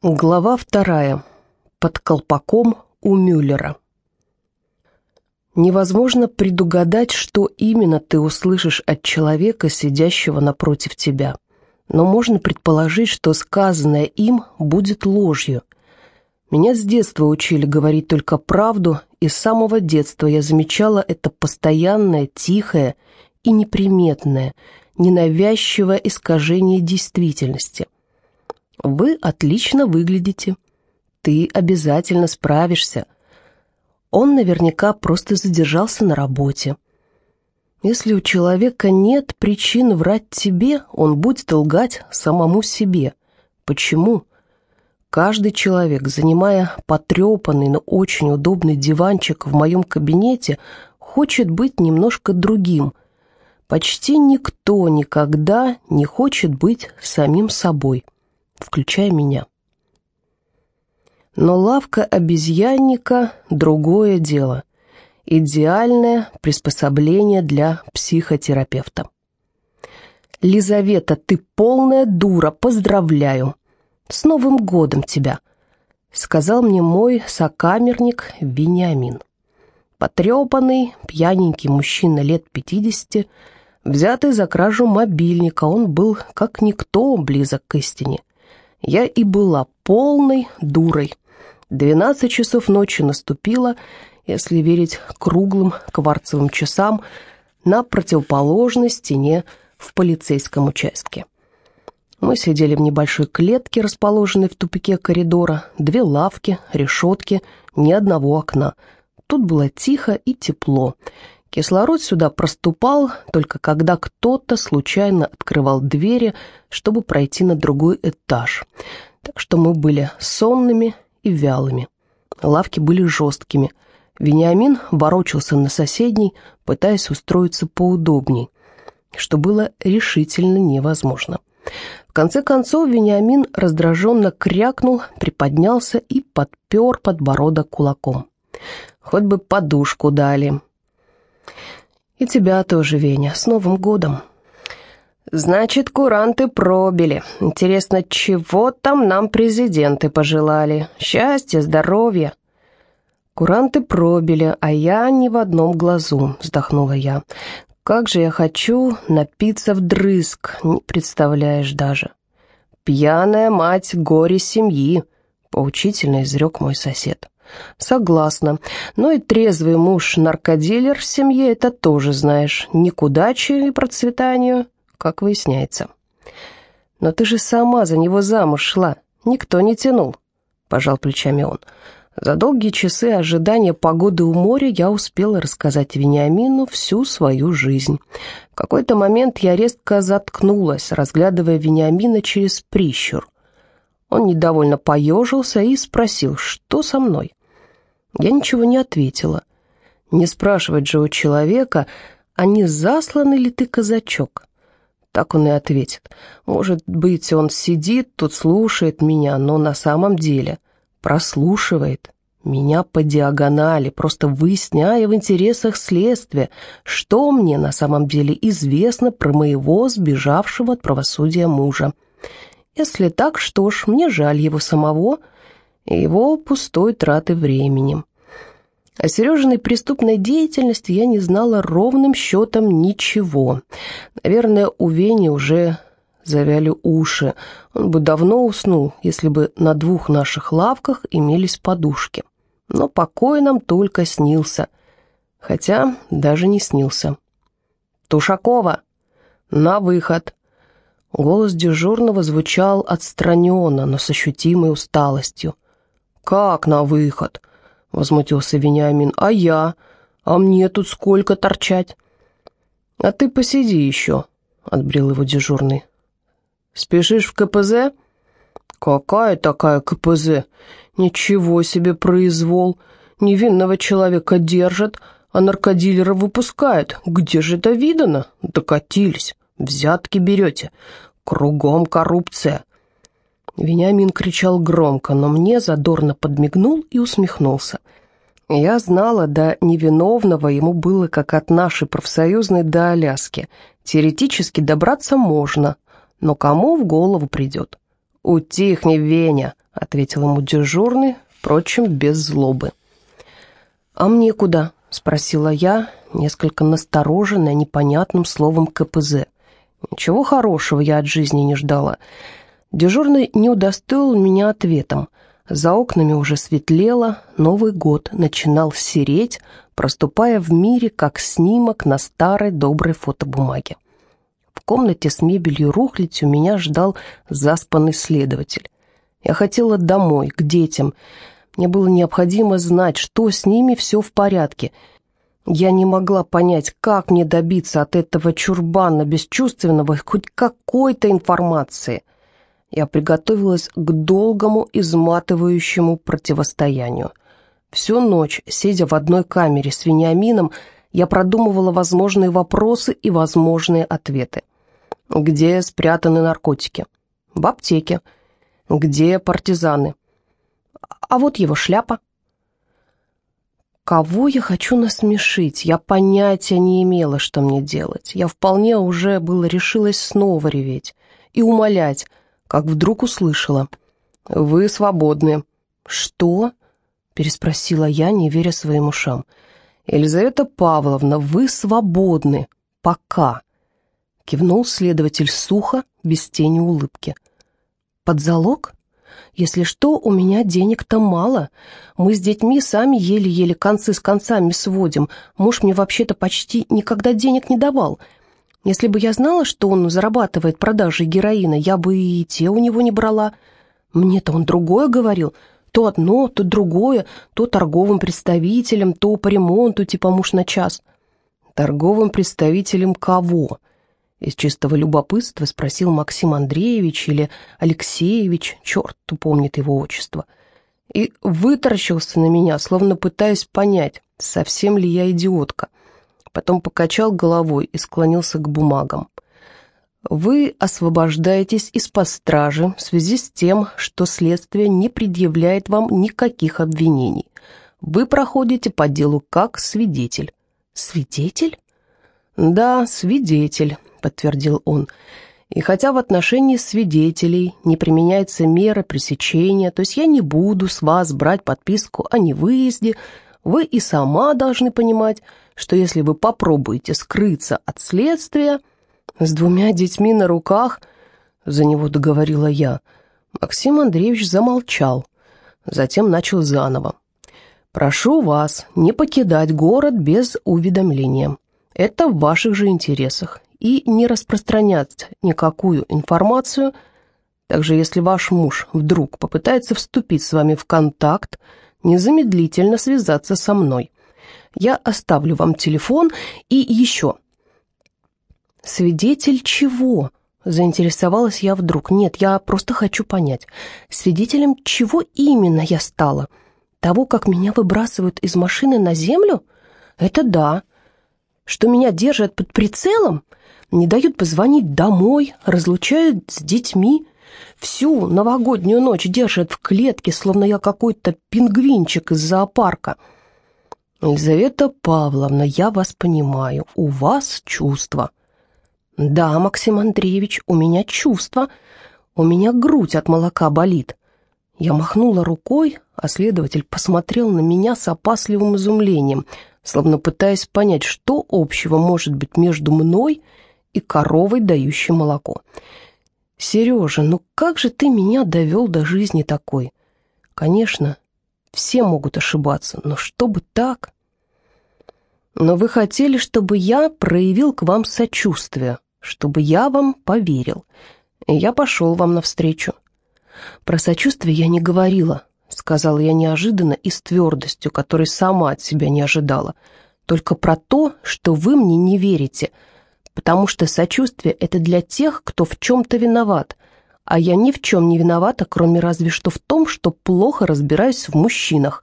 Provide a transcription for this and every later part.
Глава вторая. Под колпаком у Мюллера. Невозможно предугадать, что именно ты услышишь от человека, сидящего напротив тебя. Но можно предположить, что сказанное им будет ложью. Меня с детства учили говорить только правду, и с самого детства я замечала это постоянное, тихое и неприметное, ненавязчивое искажение действительности – вы отлично выглядите. Ты обязательно справишься. Он наверняка просто задержался на работе. Если у человека нет причин врать тебе, он будет лгать самому себе. Почему? Каждый человек, занимая потрепанный, но очень удобный диванчик в моем кабинете, хочет быть немножко другим. Почти никто никогда не хочет быть самим собой включая меня. Но лавка обезьянника — другое дело. Идеальное приспособление для психотерапевта. «Лизавета, ты полная дура, поздравляю! С Новым годом тебя!» — сказал мне мой сокамерник Вениамин. Потрепанный, пьяненький мужчина лет пятидесяти, взятый за кражу мобильника, он был как никто близок к истине я и была полной дурой. Двенадцать часов ночи наступило, если верить круглым кварцевым часам, на противоположной стене в полицейском участке. Мы сидели в небольшой клетке, расположенной в тупике коридора, две лавки, решетки, ни одного окна. Тут было тихо и тепло. Кислород сюда проступал, только когда кто-то случайно открывал двери, чтобы пройти на другой этаж. Так что мы были сонными и вялыми. Лавки были жесткими. Вениамин ворочался на соседней, пытаясь устроиться поудобней, что было решительно невозможно. В конце концов Вениамин раздраженно крякнул, приподнялся и подпер подбородок кулаком. «Хоть бы подушку дали», «И тебя тоже, Веня, с Новым годом!» «Значит, куранты пробили. Интересно, чего там нам президенты пожелали? Счастья, здоровья?» «Куранты пробили, а я ни в одном глазу», — вздохнула я. «Как же я хочу напиться вдрызг, не представляешь даже». «Пьяная мать горе семьи», — поучительно изрек мой сосед. Согласна. Но и трезвый муж-наркодилер в семье, это тоже знаешь, ни к удаче и процветанию, как выясняется. Но ты же сама за него замуж шла, никто не тянул, пожал плечами он. За долгие часы ожидания погоды у моря я успела рассказать Вениамину всю свою жизнь. В какой-то момент я резко заткнулась, разглядывая Вениамина через прищур. Он недовольно поежился и спросил, что со мной. Я ничего не ответила. Не спрашивать же у человека, а не засланный ли ты казачок? Так он и ответит. Может быть, он сидит тут, слушает меня, но на самом деле прослушивает меня по диагонали, просто выясняя в интересах следствия, что мне на самом деле известно про моего сбежавшего от правосудия мужа. Если так, что ж, мне жаль его самого, — его пустой траты времени. О Сережиной преступной деятельности я не знала ровным счетом ничего. Наверное, у Вени уже завяли уши. Он бы давно уснул, если бы на двух наших лавках имелись подушки. Но покой нам только снился. Хотя даже не снился. «Тушакова! На выход!» Голос дежурного звучал отстраненно, но с ощутимой усталостью. «Как на выход?» — возмутился Вениамин. «А я? А мне тут сколько торчать?» «А ты посиди еще», — отбрил его дежурный. «Спешишь в КПЗ?» «Какая такая КПЗ? Ничего себе произвол! Невинного человека держат, а наркодилера выпускают. Где же это видано? Докатились, взятки берете. Кругом коррупция. Вениамин кричал громко, но мне задорно подмигнул и усмехнулся. Я знала, до невиновного ему было как от нашей профсоюзной до Аляски. Теоретически добраться можно, но кому в голову придет? «Утихни, Веня!» — ответил ему дежурный, впрочем, без злобы. «А мне куда?» — спросила я, несколько настороженная непонятным словом КПЗ. Ничего хорошего я от жизни не ждала. Дежурный не удостоил меня ответом. За окнами уже светлело, Новый год начинал сереть, проступая в мире как снимок на старой доброй фотобумаге. В комнате с мебелью рухлядью меня ждал заспанный следователь. Я хотела домой, к детям. Мне было необходимо знать, что с ними все в порядке. Я не могла понять, как мне добиться от этого чурбана бесчувственного хоть какой-то информации. Я приготовилась к долгому, изматывающему противостоянию. Всю ночь, сидя в одной камере с Вениамином, я продумывала возможные вопросы и возможные ответы. Где спрятаны наркотики? В аптеке. Где партизаны? А вот его шляпа. Кого я хочу насмешить? Я понятия не имела, что мне делать. Я вполне уже было решилась снова реветь и умолять, как вдруг услышала. «Вы свободны». «Что?» — переспросила я, не веря своим ушам. «Елизавета Павловна, вы свободны. Пока». Кивнул следователь сухо, без тени улыбки. «Под залог? Если что, у меня денег-то мало. Мы с детьми сами еле-еле концы с концами сводим. Муж мне вообще-то почти никогда денег не давал». Если бы я знала, что он зарабатывает продажей героина, я бы и те у него не брала. Мне-то он другое говорил. То одно, то другое, то торговым представителем, то по ремонту, типа муж на час. Торговым представителем кого? Из чистого любопытства спросил Максим Андреевич или Алексеевич, черт помнит его отчество. И вытаращился на меня, словно пытаясь понять, совсем ли я идиотка потом покачал головой и склонился к бумагам. «Вы освобождаетесь из-под стражи в связи с тем, что следствие не предъявляет вам никаких обвинений. Вы проходите по делу как свидетель». «Свидетель?» «Да, свидетель», — подтвердил он. «И хотя в отношении свидетелей не применяется мера пресечения, то есть я не буду с вас брать подписку о невыезде, вы и сама должны понимать, что если вы попробуете скрыться от следствия с двумя детьми на руках, за него договорила я, Максим Андреевич замолчал, затем начал заново. «Прошу вас не покидать город без уведомления. Это в ваших же интересах. И не распространять никакую информацию. Также если ваш муж вдруг попытается вступить с вами в контакт, незамедлительно связаться со мной. Я оставлю вам телефон и еще». «Свидетель чего?» — заинтересовалась я вдруг. «Нет, я просто хочу понять, свидетелем чего именно я стала? Того, как меня выбрасывают из машины на землю? Это да. Что меня держат под прицелом? Не дают позвонить домой, разлучают с детьми?» Всю новогоднюю ночь держат в клетке, словно я какой-то пингвинчик из зоопарка. Елизавета Павловна, я вас понимаю, у вас чувства. Да, Максим Андреевич, у меня чувства. У меня грудь от молока болит. Я махнула рукой, а следователь посмотрел на меня с опасливым изумлением, словно пытаясь понять, что общего может быть между мной и коровой, дающей молоко. «Сережа, ну как же ты меня довел до жизни такой?» «Конечно, все могут ошибаться, но чтобы так...» «Но вы хотели, чтобы я проявил к вам сочувствие, чтобы я вам поверил, и я пошел вам навстречу». «Про сочувствие я не говорила», — сказала я неожиданно и с твердостью, которой сама от себя не ожидала. «Только про то, что вы мне не верите», — потому что сочувствие — это для тех, кто в чем-то виноват, а я ни в чем не виновата, кроме разве что в том, что плохо разбираюсь в мужчинах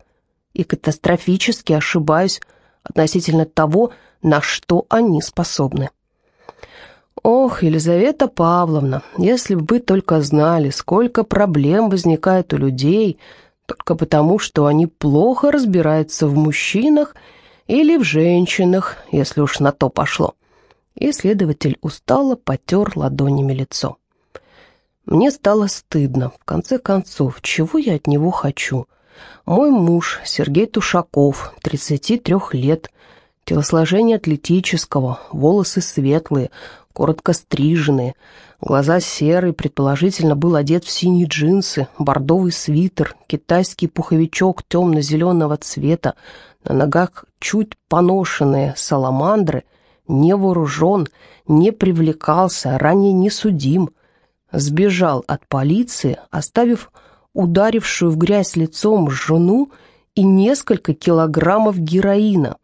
и катастрофически ошибаюсь относительно того, на что они способны. Ох, Елизавета Павловна, если бы вы только знали, сколько проблем возникает у людей только потому, что они плохо разбираются в мужчинах или в женщинах, если уж на то пошло и следователь устало потер ладонями лицо. Мне стало стыдно. В конце концов, чего я от него хочу? Мой муж, Сергей Тушаков, 33 лет, телосложение атлетического, волосы светлые, коротко стриженные, глаза серые, предположительно был одет в синие джинсы, бордовый свитер, китайский пуховичок темно-зеленого цвета, на ногах чуть поношенные саламандры, не вооружен, не привлекался, ранее не судим, сбежал от полиции, оставив ударившую в грязь лицом жену и несколько килограммов героина.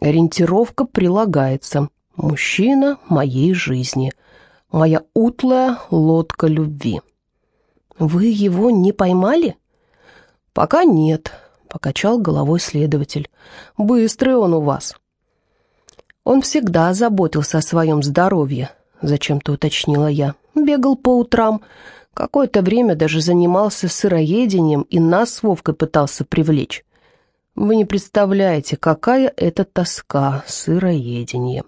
Ориентировка прилагается. Мужчина моей жизни. Моя утлая лодка любви. Вы его не поймали? Пока нет, покачал головой следователь. Быстрый он у вас. Он всегда заботился о своем здоровье, зачем-то уточнила я. Бегал по утрам, какое-то время даже занимался сыроедением и нас с Вовкой пытался привлечь. Вы не представляете, какая это тоска, сыроедение.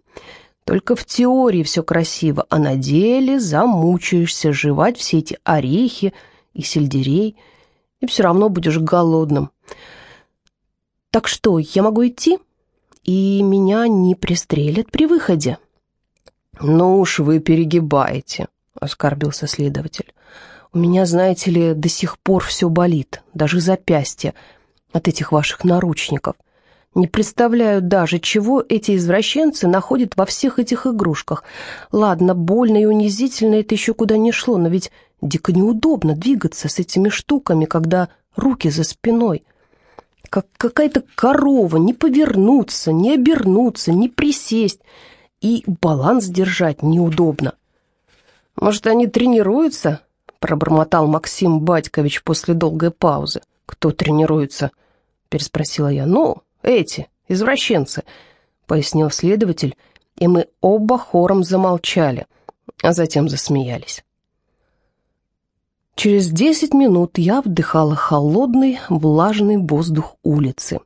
Только в теории все красиво, а на деле замучаешься жевать все эти орехи и сельдерей, и все равно будешь голодным. Так что, я могу идти? И меня не пристрелят при выходе? Ну уж вы перегибаете, оскорбился следователь. У меня, знаете ли, до сих пор все болит, даже запястье, от этих ваших наручников. Не представляю даже, чего эти извращенцы находят во всех этих игрушках. Ладно, больно и унизительно это еще куда не шло, но ведь дико неудобно двигаться с этими штуками, когда руки за спиной. Как какая-то корова, не повернуться, не обернуться, не присесть. И баланс держать неудобно. «Может, они тренируются?» — пробормотал Максим Батькович после долгой паузы. «Кто тренируется?» — переспросила я. «Ну, эти, извращенцы», — пояснил следователь, и мы оба хором замолчали, а затем засмеялись. Через десять минут я вдыхала холодный, влажный воздух улицы.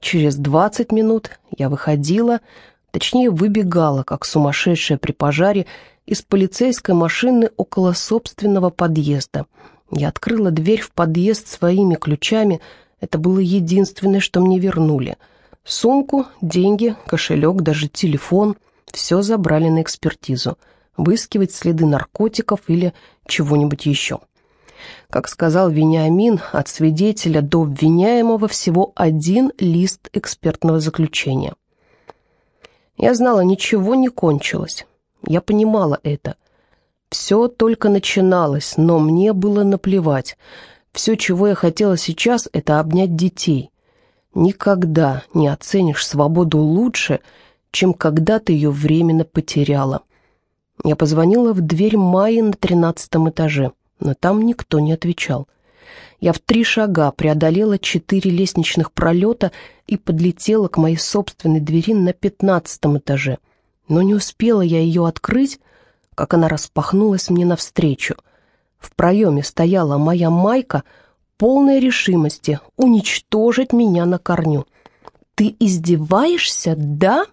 Через двадцать минут я выходила, точнее выбегала, как сумасшедшая при пожаре, из полицейской машины около собственного подъезда. Я открыла дверь в подъезд своими ключами — это было единственное, что мне вернули. Сумку, деньги, кошелек, даже телефон — все забрали на экспертизу. Выискивать следы наркотиков или чего-нибудь еще. Как сказал Вениамин, от свидетеля до обвиняемого всего один лист экспертного заключения. Я знала, ничего не кончилось. Я понимала это. Все только начиналось, но мне было наплевать — все, чего я хотела сейчас, это обнять детей. Никогда не оценишь свободу лучше, чем когда ты ее временно потеряла. Я позвонила в дверь Майи на тринадцатом этаже, но там никто не отвечал. Я в три шага преодолела четыре лестничных пролета и подлетела к моей собственной двери на пятнадцатом этаже. Но не успела я ее открыть, как она распахнулась мне навстречу — в проеме стояла моя майка, полная решимости уничтожить меня на корню. «Ты издеваешься, да?»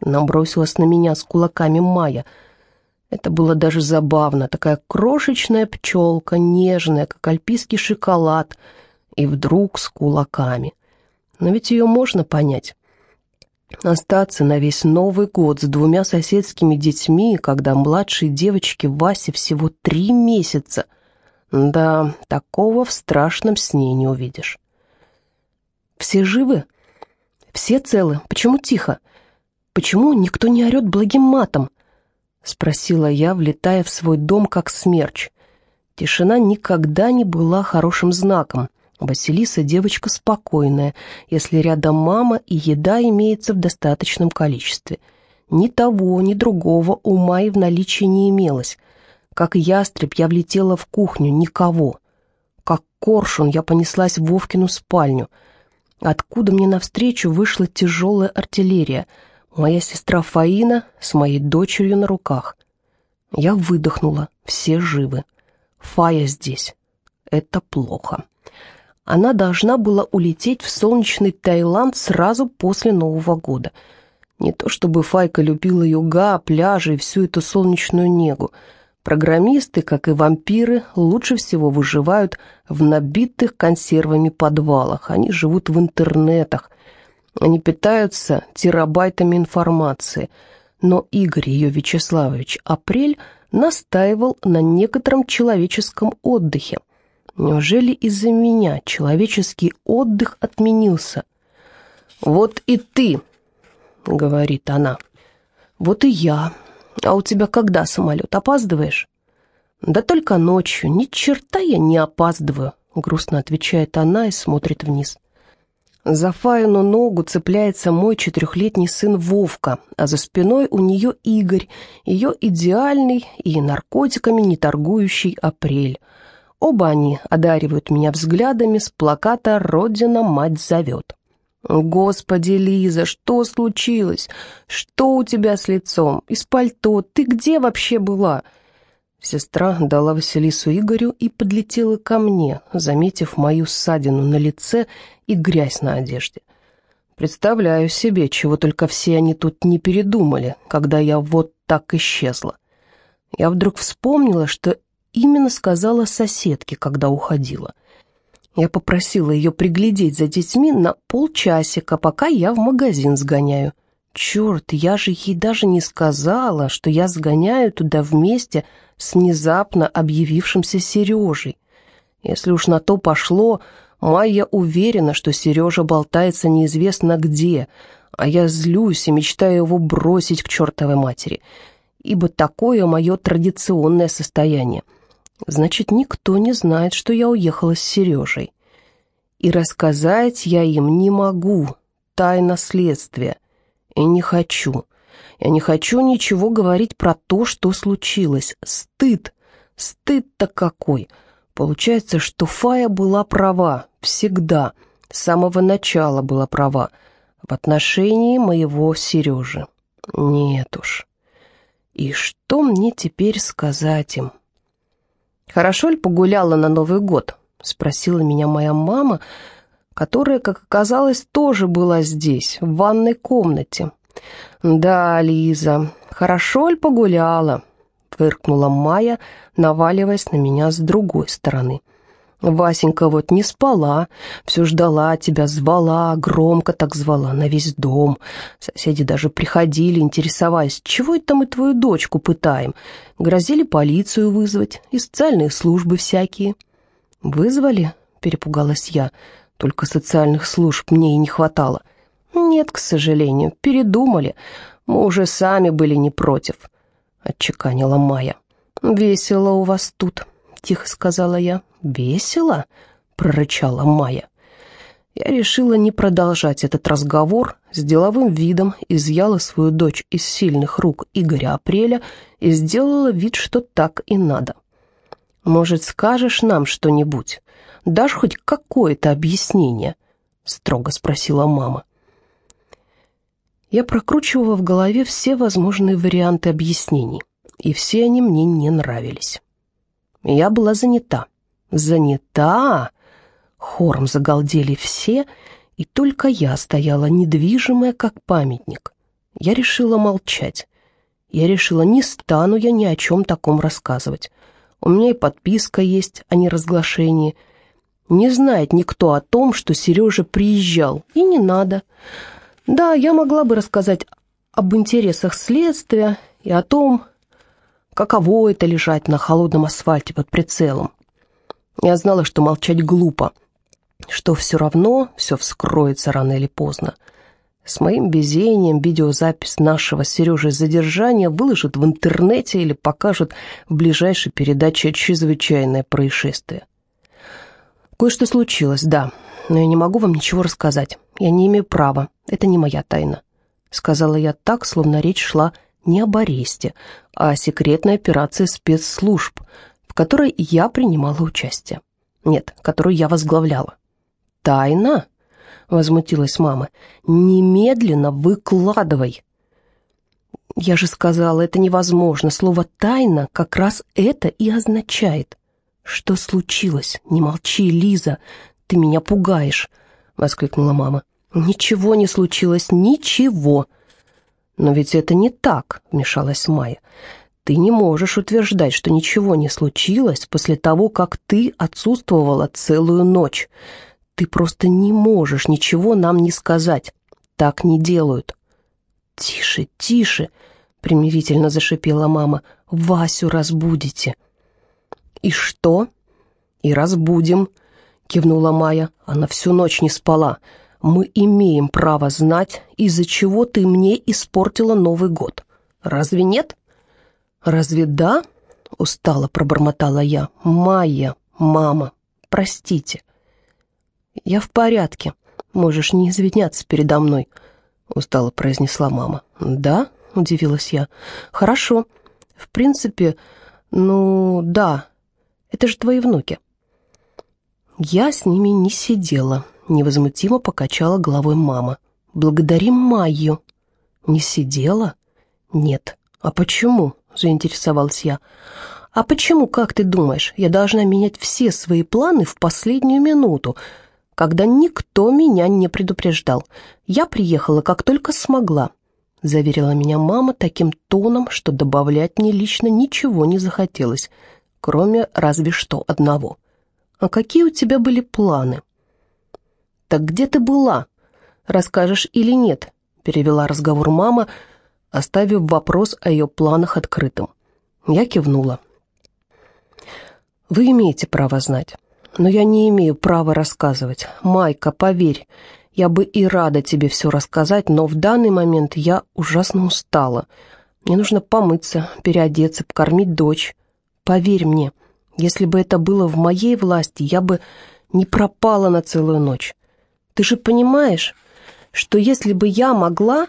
Набросилась на меня с кулаками Майя. Это было даже забавно, такая крошечная пчелка, нежная, как альпийский шоколад, и вдруг с кулаками. Но ведь ее можно понять. Остаться на весь Новый год с двумя соседскими детьми, когда младшей девочке Васе всего три месяца. Да, такого в страшном сне не увидишь. Все живы? Все целы? Почему тихо? Почему никто не орет благим матом? Спросила я, влетая в свой дом как смерч. Тишина никогда не была хорошим знаком — Василиса девочка спокойная, если рядом мама и еда имеется в достаточном количестве. Ни того, ни другого ума и в наличии не имелось. Как ястреб я влетела в кухню, никого. Как коршун я понеслась в Вовкину спальню. Откуда мне навстречу вышла тяжелая артиллерия. Моя сестра Фаина с моей дочерью на руках. Я выдохнула, все живы. Фая здесь. Это плохо она должна была улететь в солнечный Таиланд сразу после Нового года. Не то чтобы Файка любила юга, пляжи и всю эту солнечную негу. Программисты, как и вампиры, лучше всего выживают в набитых консервами подвалах. Они живут в интернетах. Они питаются терабайтами информации. Но Игорь ее Вячеславович Апрель настаивал на некотором человеческом отдыхе. Неужели из-за меня человеческий отдых отменился? «Вот и ты», — говорит она. «Вот и я», «А у тебя когда самолет? Опаздываешь?» «Да только ночью. Ни черта я не опаздываю», — грустно отвечает она и смотрит вниз. За Фаину ногу цепляется мой четырехлетний сын Вовка, а за спиной у нее Игорь, ее идеальный и наркотиками не торгующий апрель. Оба они одаривают меня взглядами с плаката «Родина мать зовет». «Господи, Лиза, что случилось? Что у тебя с лицом? Из пальто? Ты где вообще была?» Сестра дала Василису Игорю и подлетела ко мне, заметив мою ссадину на лице и грязь на одежде. Представляю себе, чего только все они тут не передумали, когда я вот так исчезла. Я вдруг вспомнила, что именно сказала соседке, когда уходила. Я попросила ее приглядеть за детьми на полчасика, пока я в магазин сгоняю. Черт, я же ей даже не сказала, что я сгоняю туда вместе с внезапно объявившимся Сережей. Если уж на то пошло, Майя уверена, что Сережа болтается неизвестно где, а я злюсь и мечтаю его бросить к чертовой матери, ибо такое мое традиционное состояние — Значит, никто не знает, что я уехала с Сережей. И рассказать я им не могу. Тайна следствия. И не хочу. Я не хочу ничего говорить про то, что случилось. Стыд. Стыд-то какой. Получается, что Фая была права. Всегда. С самого начала была права. В отношении моего Сережи. Нет уж. И что мне теперь сказать им?» «Хорошо ли погуляла на Новый год?» — спросила меня моя мама, которая, как оказалось, тоже была здесь, в ванной комнате. «Да, Лиза, хорошо ли погуляла?» — фыркнула Майя, наваливаясь на меня с другой стороны. Васенька вот не спала, все ждала тебя, звала, громко так звала, на весь дом. Соседи даже приходили, интересовались, чего это мы твою дочку пытаем. Грозили полицию вызвать и социальные службы всякие. «Вызвали?» — перепугалась я. «Только социальных служб мне и не хватало». «Нет, к сожалению, передумали. Мы уже сами были не против», — отчеканила Майя. «Весело у вас тут», — тихо сказала я. «Весело?» — прорычала Майя. Я решила не продолжать этот разговор, с деловым видом изъяла свою дочь из сильных рук Игоря Апреля и сделала вид, что так и надо. «Может, скажешь нам что-нибудь? Дашь хоть какое-то объяснение?» — строго спросила мама. Я прокручивала в голове все возможные варианты объяснений, и все они мне не нравились. Я была занята. «Занята!» Хором загалдели все, и только я стояла недвижимая, как памятник. Я решила молчать. Я решила, не стану я ни о чем таком рассказывать. У меня и подписка есть о неразглашении. Не знает никто о том, что Сережа приезжал, и не надо. Да, я могла бы рассказать об интересах следствия и о том, каково это лежать на холодном асфальте под прицелом. Я знала, что молчать глупо, что все равно все вскроется рано или поздно. С моим везением видеозапись нашего Сережи задержания выложат в интернете или покажут в ближайшей передаче «Чрезвычайное происшествие». Кое-что случилось, да, но я не могу вам ничего рассказать. Я не имею права, это не моя тайна. Сказала я так, словно речь шла не об аресте, о секретной операции спецслужб, в которой я принимала участие. Нет, которую я возглавляла. «Тайна?» — возмутилась мама. «Немедленно выкладывай!» «Я же сказала, это невозможно. Слово «тайна» как раз это и означает. Что случилось? Не молчи, Лиза, ты меня пугаешь!» — воскликнула мама. «Ничего не случилось, ничего!» «Но ведь это не так», — вмешалась Майя. Ты не можешь утверждать, что ничего не случилось после того, как ты отсутствовала целую ночь. Ты просто не можешь ничего нам не сказать. Так не делают. Тише, тише, примирительно зашипела мама. Васю разбудите. И что? И разбудим, кивнула Майя. Она всю ночь не спала. Мы имеем право знать, из-за чего ты мне испортила Новый год. Разве нет? «Разве да?» — устало пробормотала я. «Майя, мама, простите». «Я в порядке. Можешь не извиняться передо мной», — устало произнесла мама. «Да?» — удивилась я. «Хорошо. В принципе, ну, да. Это же твои внуки». Я с ними не сидела, невозмутимо покачала головой мама. «Благодарим Майю». «Не сидела?» «Нет. А почему?» — заинтересовалась я. «А почему, как ты думаешь, я должна менять все свои планы в последнюю минуту, когда никто меня не предупреждал? Я приехала, как только смогла», — заверила меня мама таким тоном, что добавлять мне лично ничего не захотелось, кроме разве что одного. «А какие у тебя были планы?» «Так где ты была? Расскажешь или нет?» — перевела разговор мама, — оставив вопрос о ее планах открытым. Я кивнула. «Вы имеете право знать, но я не имею права рассказывать. Майка, поверь, я бы и рада тебе все рассказать, но в данный момент я ужасно устала. Мне нужно помыться, переодеться, покормить дочь. Поверь мне, если бы это было в моей власти, я бы не пропала на целую ночь. Ты же понимаешь, что если бы я могла,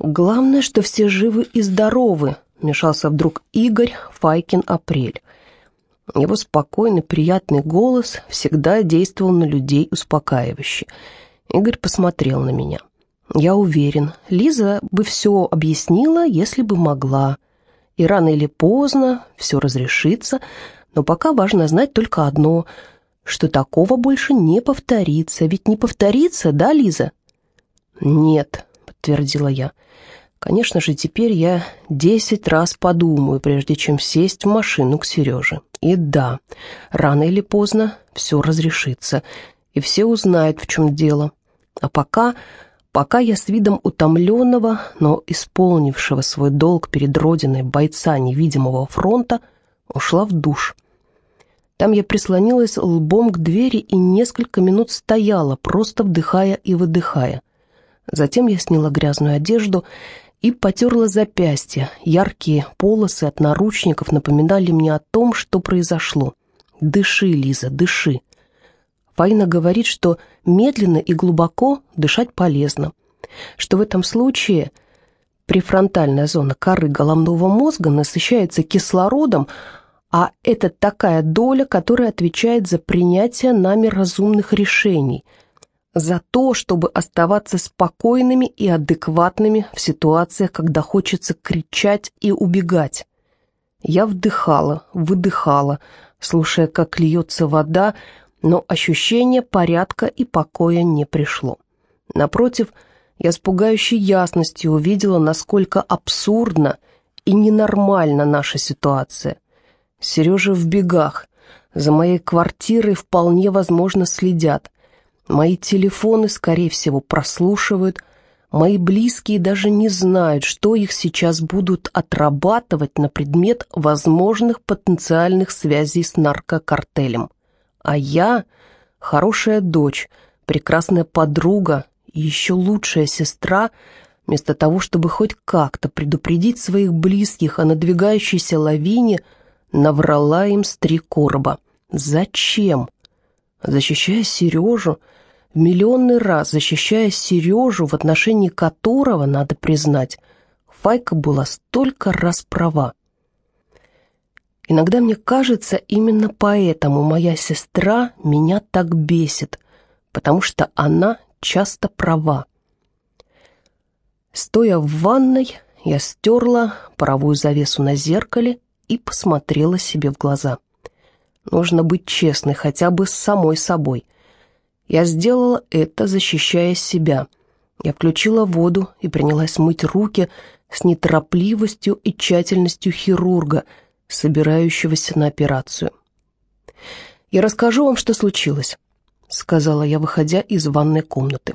«Главное, что все живы и здоровы», — мешался вдруг Игорь Файкин-Апрель. Его спокойный, приятный голос всегда действовал на людей успокаивающе. Игорь посмотрел на меня. «Я уверен, Лиза бы все объяснила, если бы могла. И рано или поздно все разрешится, но пока важно знать только одно, что такого больше не повторится. Ведь не повторится, да, Лиза?» «Нет», — подтвердила я, — Конечно же, теперь я десять раз подумаю, прежде чем сесть в машину к Сереже. И да, рано или поздно все разрешится, и все узнают, в чем дело. А пока, пока я с видом утомленного, но исполнившего свой долг перед Родиной бойца невидимого фронта, ушла в душ. Там я прислонилась лбом к двери и несколько минут стояла, просто вдыхая и выдыхая. Затем я сняла грязную одежду и потерла запястье. Яркие полосы от наручников напоминали мне о том, что произошло. «Дыши, Лиза, дыши». Фаина говорит, что медленно и глубоко дышать полезно, что в этом случае префронтальная зона коры головного мозга насыщается кислородом, а это такая доля, которая отвечает за принятие нами разумных решений – за то, чтобы оставаться спокойными и адекватными в ситуациях, когда хочется кричать и убегать. Я вдыхала, выдыхала, слушая, как льется вода, но ощущение порядка и покоя не пришло. Напротив, я с пугающей ясностью увидела, насколько абсурдна и ненормальна наша ситуация. Сережа в бегах, за моей квартирой вполне возможно следят – Мои телефоны, скорее всего, прослушивают. Мои близкие даже не знают, что их сейчас будут отрабатывать на предмет возможных потенциальных связей с наркокартелем. А я — хорошая дочь, прекрасная подруга и еще лучшая сестра, вместо того, чтобы хоть как-то предупредить своих близких о надвигающейся лавине, наврала им с три короба. Зачем? Защищая Сережу, в миллионный раз защищая Сережу, в отношении которого, надо признать, Файка была столько раз права. Иногда мне кажется, именно поэтому моя сестра меня так бесит, потому что она часто права. Стоя в ванной, я стерла паровую завесу на зеркале и посмотрела себе в глаза. Нужно быть честной хотя бы с самой собой – я сделала это, защищая себя. Я включила воду и принялась мыть руки с неторопливостью и тщательностью хирурга, собирающегося на операцию. «Я расскажу вам, что случилось», — сказала я, выходя из ванной комнаты.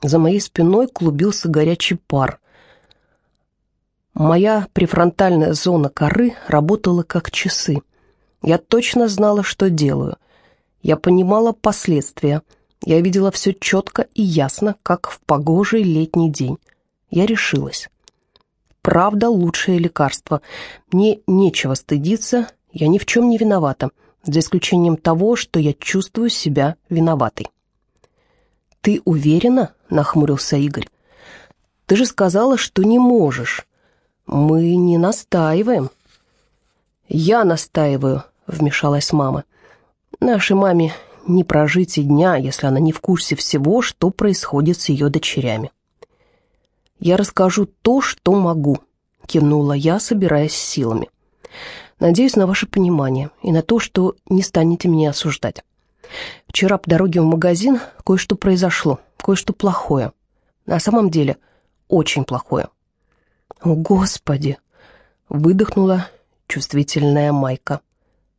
За моей спиной клубился горячий пар. Моя префронтальная зона коры работала как часы. Я точно знала, что делаю. Я понимала последствия. Я видела все четко и ясно, как в погожий летний день. Я решилась. Правда – лучшее лекарство. Мне нечего стыдиться, я ни в чем не виновата, за исключением того, что я чувствую себя виноватой. «Ты уверена?» – нахмурился Игорь. «Ты же сказала, что не можешь. Мы не настаиваем». «Я настаиваю», — вмешалась мама. «Нашей маме не прожить и дня, если она не в курсе всего, что происходит с ее дочерями». «Я расскажу то, что могу», — кивнула я, собираясь силами. «Надеюсь на ваше понимание и на то, что не станете меня осуждать. Вчера по дороге в магазин кое-что произошло, кое-что плохое. На самом деле, очень плохое». «О, Господи!» — выдохнула чувствительная Майка.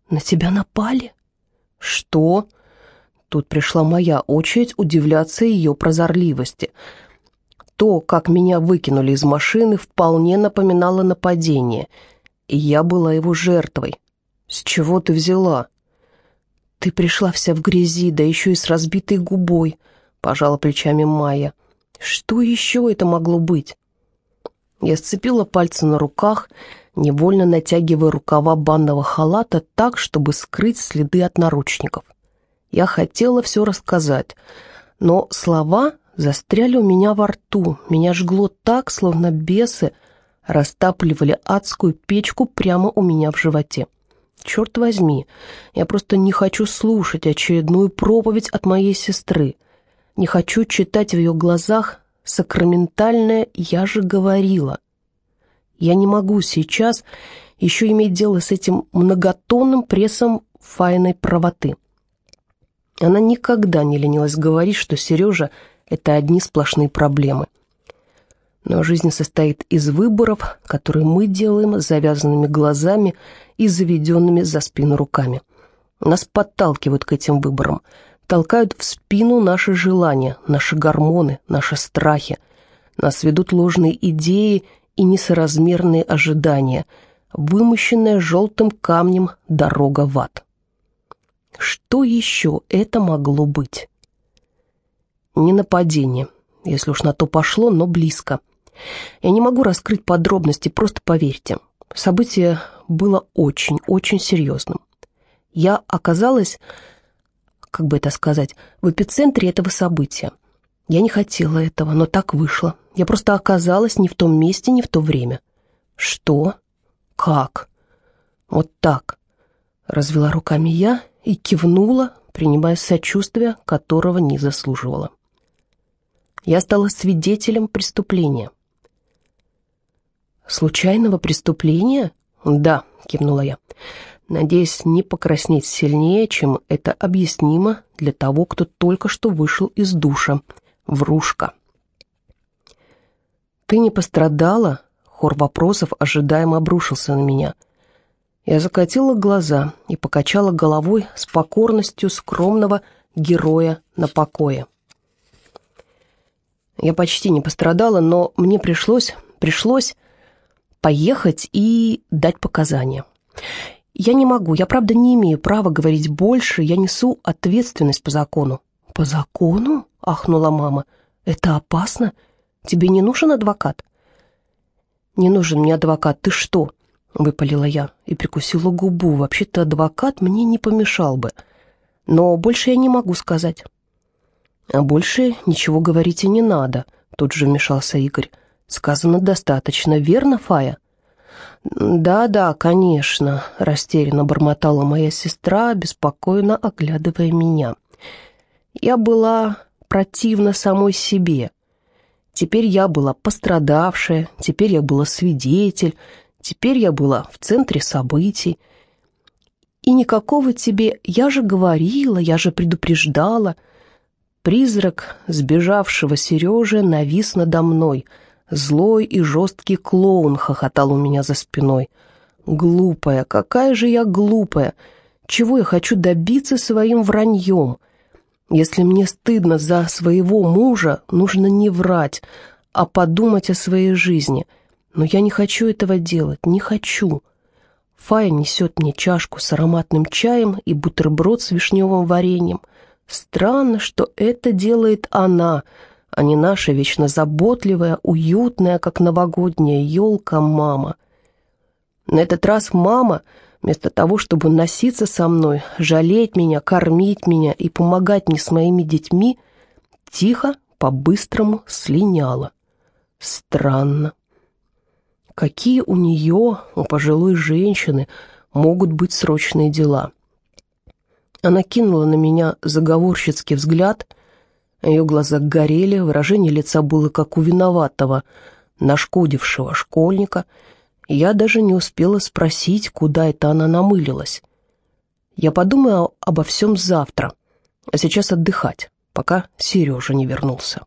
«На тебя напали?» «Что?» Тут пришла моя очередь удивляться ее прозорливости. То, как меня выкинули из машины, вполне напоминало нападение, и я была его жертвой. «С чего ты взяла?» «Ты пришла вся в грязи, да еще и с разбитой губой», — пожала плечами Майя. «Что еще это могло быть?» Я сцепила пальцы на руках, невольно натягивая рукава банного халата так, чтобы скрыть следы от наручников. Я хотела все рассказать, но слова застряли у меня во рту, меня жгло так, словно бесы растапливали адскую печку прямо у меня в животе. Черт возьми, я просто не хочу слушать очередную проповедь от моей сестры. Не хочу читать в ее глазах сакраментальное «я же говорила». Я не могу сейчас еще иметь дело с этим многотонным прессом файной правоты. Она никогда не ленилась говорить, что Сережа — это одни сплошные проблемы. Но жизнь состоит из выборов, которые мы делаем с завязанными глазами и заведенными за спину руками. Нас подталкивают к этим выборам — толкают в спину наши желания, наши гормоны, наши страхи. Нас ведут ложные идеи и несоразмерные ожидания, вымощенная желтым камнем дорога в ад. Что еще это могло быть? Не нападение, если уж на то пошло, но близко. Я не могу раскрыть подробности, просто поверьте. Событие было очень-очень серьезным. Я оказалась как бы это сказать, в эпицентре этого события. Я не хотела этого, но так вышло. Я просто оказалась не в том месте, не в то время. Что? Как? Вот так. Развела руками я и кивнула, принимая сочувствие, которого не заслуживала. Я стала свидетелем преступления. «Случайного преступления?» «Да», — кивнула я надеясь не покраснеть сильнее, чем это объяснимо для того, кто только что вышел из душа. Врушка. «Ты не пострадала?» Хор вопросов ожидаемо обрушился на меня. Я закатила глаза и покачала головой с покорностью скромного героя на покое. Я почти не пострадала, но мне пришлось, пришлось поехать и дать показания. «Я не могу, я правда не имею права говорить больше, я несу ответственность по закону». «По закону?» — ахнула мама. «Это опасно? Тебе не нужен адвокат?» «Не нужен мне адвокат, ты что?» — выпалила я и прикусила губу. «Вообще-то адвокат мне не помешал бы, но больше я не могу сказать». «А больше ничего говорить и не надо», — тут же вмешался Игорь. «Сказано достаточно, верно, Фая?» «Да-да, конечно», — растерянно бормотала моя сестра, беспокойно оглядывая меня. «Я была противна самой себе. Теперь я была пострадавшая, теперь я была свидетель, теперь я была в центре событий. И никакого тебе «я же говорила, я же предупреждала». Призрак сбежавшего Сережи навис надо мной. Злой и жесткий клоун хохотал у меня за спиной. Глупая, какая же я глупая! Чего я хочу добиться своим враньем? Если мне стыдно за своего мужа, нужно не врать, а подумать о своей жизни. Но я не хочу этого делать, не хочу. Фая несет мне чашку с ароматным чаем и бутерброд с вишневым вареньем. Странно, что это делает она, а не наша вечно заботливая, уютная, как новогодняя елка, мама. На этот раз мама, вместо того, чтобы носиться со мной, жалеть меня, кормить меня и помогать мне с моими детьми, тихо, по-быстрому слиняла. Странно. Какие у нее, у пожилой женщины, могут быть срочные дела? Она кинула на меня заговорщицкий взгляд, ее глаза горели, выражение лица было как у виноватого, нашкодившего школьника. Я даже не успела спросить, куда это она намылилась. Я подумаю обо всем завтра, а сейчас отдыхать, пока Сережа не вернулся.